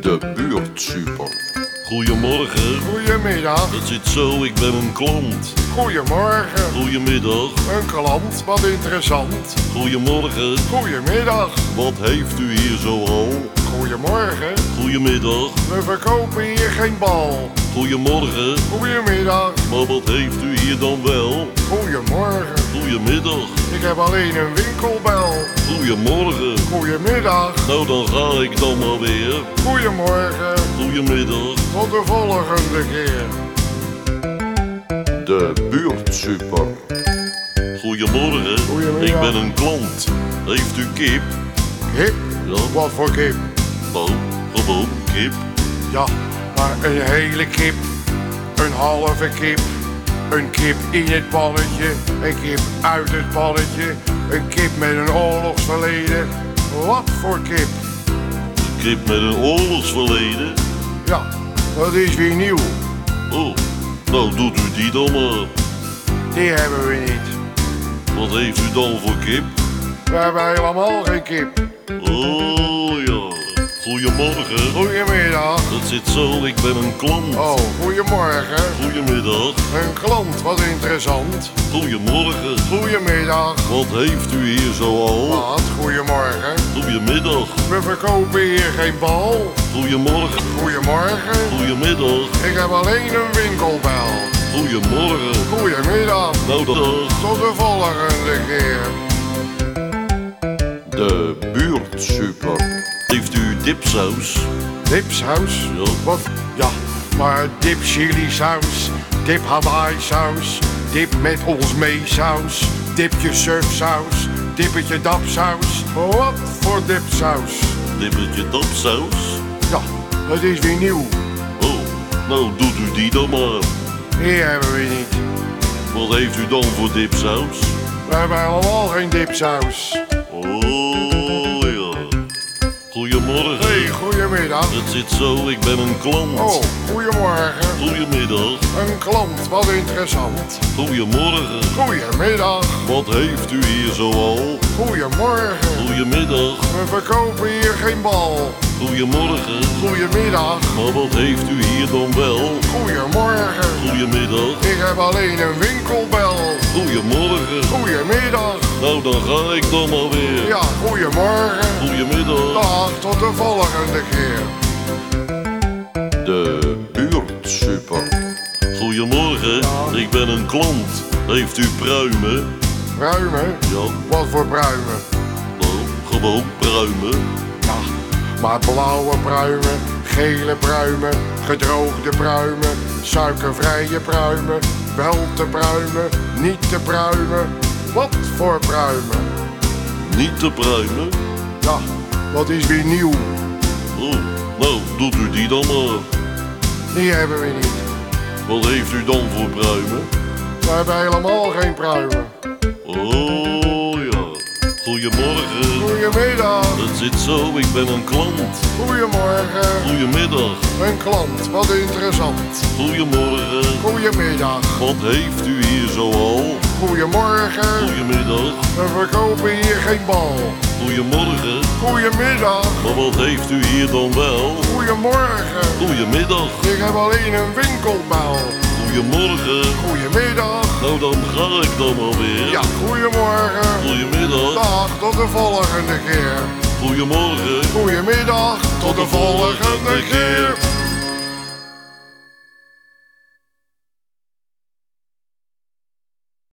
De buurt super. Goedemorgen. Goedemiddag. Het zit zo, ik ben een klant. Goedemorgen. Goedemiddag. Een klant, wat interessant. Goedemorgen. Goedemiddag. Wat heeft u hier zoal? Goedemorgen. Goedemiddag. We verkopen hier geen bal. Goedemorgen. Goedemiddag. Maar wat heeft u hier dan wel? Goedemorgen. Goedemiddag. Ik heb alleen een winkelbel. Goedemorgen. Goedemiddag. Nou, dan ga ik dan maar weer. Goedemorgen. Goedemiddag. Tot de volgende keer. De buurt super. Goedemorgen. Goedemiddag. Ik ben een klant. Heeft u kip? Kip? Ja. Wat voor kip? Nou, gewoon kip. Ja, maar een hele kip. Een halve kip. Een kip in het pannetje. Een kip uit het pannetje. Een kip met een oorlogsverleden. Wat voor kip? Kip met een oorlogsverleden. Ja, dat is weer nieuw. Oh, nou doet u die dan maar. Die hebben we niet. Wat heeft u dan voor kip? We hebben helemaal geen kip. Oh ja. Goedemorgen. Goedemiddag. Zit zo, ik ben een klant. Oh, goedemorgen. Goedemiddag. Een klant, wat interessant. Goedemorgen. Goedemiddag. Wat heeft u hier zoal? Wat? Goedemorgen. Goedemiddag. We verkopen hier geen bal. Goedemorgen. Goedemorgen. Goedemiddag. Ik heb alleen een winkelbel. Goedemorgen. Goedemiddag. Nou dag. Tot de volgende keer. De buurt super. Heeft u dipsaus? Dipsaus? Ja. Wat? Ja, maar dip chili saus, dip Hawaii saus, dip met ons mee saus, dipje surfsaus, dippetje dapsaus. Wat voor dipsaus? Dippetje dapsaus? Ja, dat is weer nieuw. Oh, nou doet u die dan maar. Die hebben we niet. Wat heeft u dan voor dipsaus? We hebben helemaal geen dipsaus. Het zit zo, ik ben een klant. Oh, goedemorgen. Goedemiddag. Een klant, wat interessant. Goedemorgen. Goedemiddag. Wat heeft u hier zoal? Goedemorgen. Goedemiddag. We verkopen hier geen bal. Goedemorgen. Goedemiddag. Maar wat heeft u hier dan wel? Goedemorgen. Goedemiddag. Ik heb alleen een winkelbel. Goedemorgen. Goedemiddag. Nou, dan ga ik dan maar weer. Ja, goedemorgen. Goedemiddag. Dag, tot de volgende keer. De buurt super. Goedemorgen. Ik ben een klant. Heeft u pruimen? Pruimen? Ja, Wat voor pruimen? nou, gewoon pruimen. Ja, maar blauwe pruimen, gele pruimen, gedroogde pruimen, suikervrije pruimen, wel te pruimen, niet te pruimen. Wat voor pruimen? Niet te pruimen. Ja, dat is weer nieuw. Oh, nou, doet u die dan maar. Die hebben we niet. Wat heeft u dan voor pruimen? We hebben helemaal geen pruimen. Oh ja. Goedemorgen. Goedemiddag. Het zit zo, ik ben een klant. Goedemorgen. Goedemiddag. Een klant, wat interessant. Goedemorgen. Goedemiddag. Wat heeft u hier zoal? Goedemorgen. Goedemiddag. We verkopen hier geen bal. Goedemorgen. Goedemiddag. Maar wat heeft u hier dan wel? Goedemorgen. Goedemiddag. Ik heb alleen een winkelbel. Goedemorgen. Goedemiddag. Nou, dan ga ik dan alweer. Ja, goedemorgen. Goedemiddag. Dag, tot de volgende keer. Goedemorgen. Goedemiddag, tot de volgende keer.